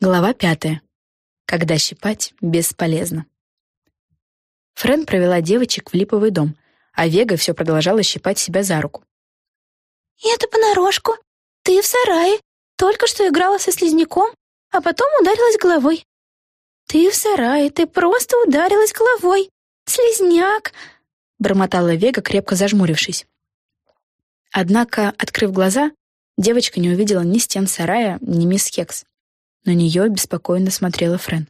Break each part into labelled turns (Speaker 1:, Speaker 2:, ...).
Speaker 1: Глава пятая. Когда щипать бесполезно. Френ провела девочек в липовый дом, а Вега все продолжала щипать себя за руку.
Speaker 2: «Это понарошку. Ты в сарае. Только что играла со слизняком, а потом ударилась головой. Ты в сарае, ты просто ударилась головой. Слизняк!»
Speaker 1: бормотала Вега, крепко зажмурившись. Однако, открыв глаза, девочка не увидела ни стен сарая, ни мисс Хекс. На нее беспокойно смотрела Френ.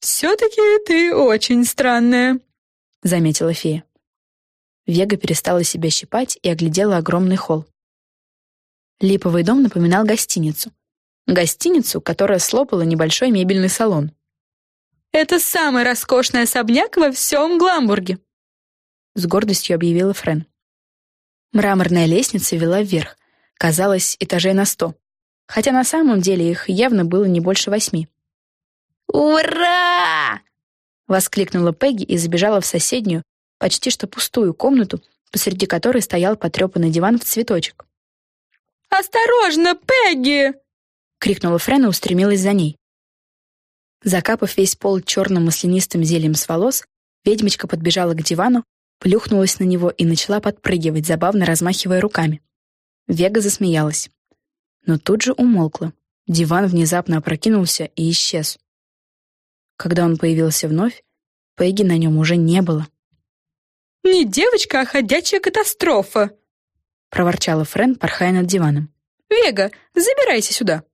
Speaker 3: «Все-таки ты очень странная», — заметила фея.
Speaker 1: Вега перестала себя щипать и оглядела огромный холл. Липовый дом напоминал гостиницу. Гостиницу, которая слопала небольшой мебельный салон.
Speaker 3: «Это самый роскошный особняк во всем Гламбурге», —
Speaker 1: с гордостью объявила Френ. Мраморная лестница вела вверх, казалось, этажей на сто хотя на самом деле их явно было не больше восьми.
Speaker 2: «Ура!»
Speaker 1: — воскликнула Пегги и забежала в соседнюю, почти что пустую комнату, посреди которой стоял потрепанный диван в цветочек.
Speaker 3: «Осторожно, Пегги!»
Speaker 1: — крикнула Френ и устремилась за ней. Закапав весь пол черным маслянистым зельем с волос, ведьмочка подбежала к дивану, плюхнулась на него и начала подпрыгивать, забавно размахивая руками. Вега засмеялась но тут же умолкла. Диван внезапно опрокинулся и исчез. Когда он появился вновь, Пегги на нем уже не было.
Speaker 3: «Не девочка, а ходячая катастрофа!»
Speaker 1: — проворчала Френ, порхая над диваном.
Speaker 3: «Вега, забирайся сюда!»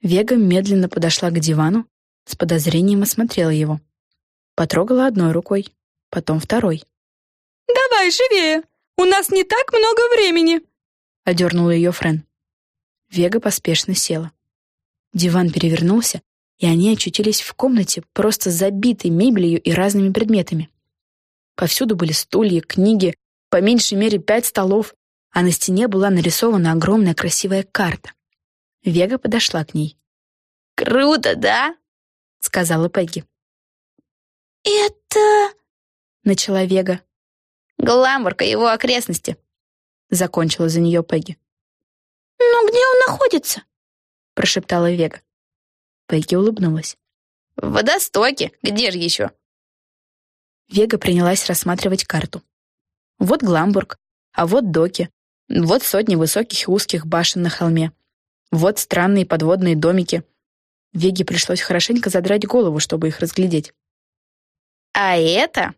Speaker 1: Вега медленно подошла к дивану, с подозрением осмотрела его. Потрогала одной рукой, потом второй.
Speaker 3: «Давай живее! У нас не так много времени!»
Speaker 1: — одернула ее Френ. Вега поспешно села. Диван перевернулся, и они очутились в комнате, просто забитой мебелью и разными предметами. Повсюду были стулья, книги, по меньшей мере пять столов, а на стене была нарисована огромная красивая карта. Вега подошла к ней.
Speaker 2: «Круто, да?»
Speaker 1: — сказала Пегги.
Speaker 2: «Это...»
Speaker 1: — начала Вега.
Speaker 2: «Гламбург и его окрестности», —
Speaker 1: закончила за нее Пегги.
Speaker 2: «Но где он находится?»
Speaker 1: — прошептала Вега. Пегги улыбнулась.
Speaker 2: «В водостоке. Где же еще?»
Speaker 1: Вега принялась рассматривать карту. Вот Гламбург, а вот доки, вот сотни высоких и узких башен на холме, вот странные подводные домики. Веге пришлось хорошенько задрать голову, чтобы их разглядеть.
Speaker 2: «А это?»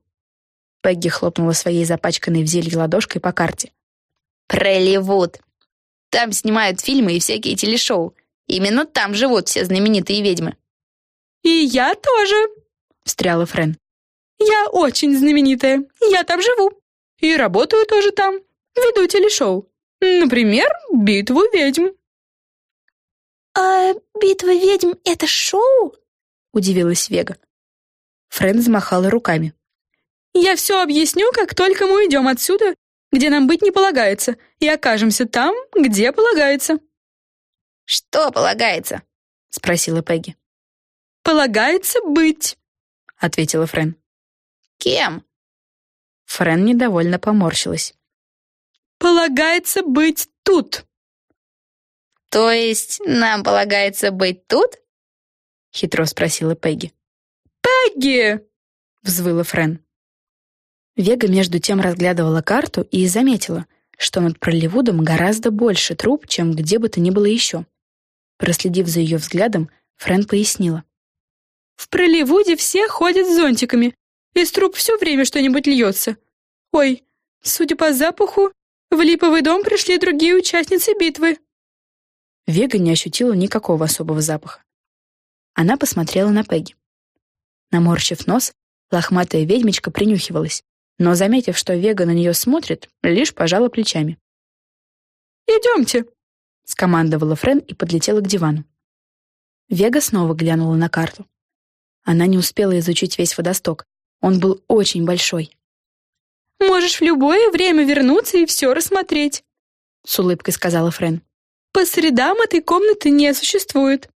Speaker 1: Пегги хлопнула своей запачканной в зелье ладошкой по карте.
Speaker 2: «Проливуд. Там снимают фильмы и всякие телешоу. Именно там живут все знаменитые ведьмы».
Speaker 3: «И я тоже», — встряла Френ. «Я очень знаменитая. Я там живу. И работаю тоже там. Веду телешоу. Например, «Битву ведьм».
Speaker 2: «А «Битва ведьм — это шоу?»
Speaker 1: — удивилась Вега. Френ замахала руками.
Speaker 3: «Я все объясню, как только мы уйдем отсюда где нам быть не полагается, и окажемся там, где полагается».
Speaker 2: «Что полагается?» — спросила Пегги.
Speaker 3: «Полагается быть», — ответила Френ.
Speaker 2: «Кем?»
Speaker 1: Френ недовольно поморщилась.
Speaker 3: «Полагается быть тут».
Speaker 2: «То есть нам полагается быть тут?»
Speaker 1: — хитро спросила Пегги.
Speaker 3: «Пегги!» — взвыла Френ.
Speaker 1: Вега между тем разглядывала карту и заметила, что над Проливудом гораздо больше труб, чем где бы то ни было еще. Проследив за ее взглядом, Френ пояснила.
Speaker 3: «В Проливуде все ходят с зонтиками. Из труб все время что-нибудь льется. Ой, судя по запаху, в Липовый дом пришли другие участницы битвы».
Speaker 1: Вега не ощутила никакого особого запаха. Она посмотрела на Пегги. Наморщив нос, лохматая ведьмочка принюхивалась, но, заметив, что Вега на нее смотрит, лишь пожала плечами.
Speaker 3: «Идемте», — скомандовала Френ и подлетела к дивану.
Speaker 1: Вега снова глянула на карту. Она не успела изучить весь водосток. Он был очень большой.
Speaker 3: «Можешь в любое время вернуться и все рассмотреть», — с улыбкой сказала Френ. «По средам этой комнаты не существует».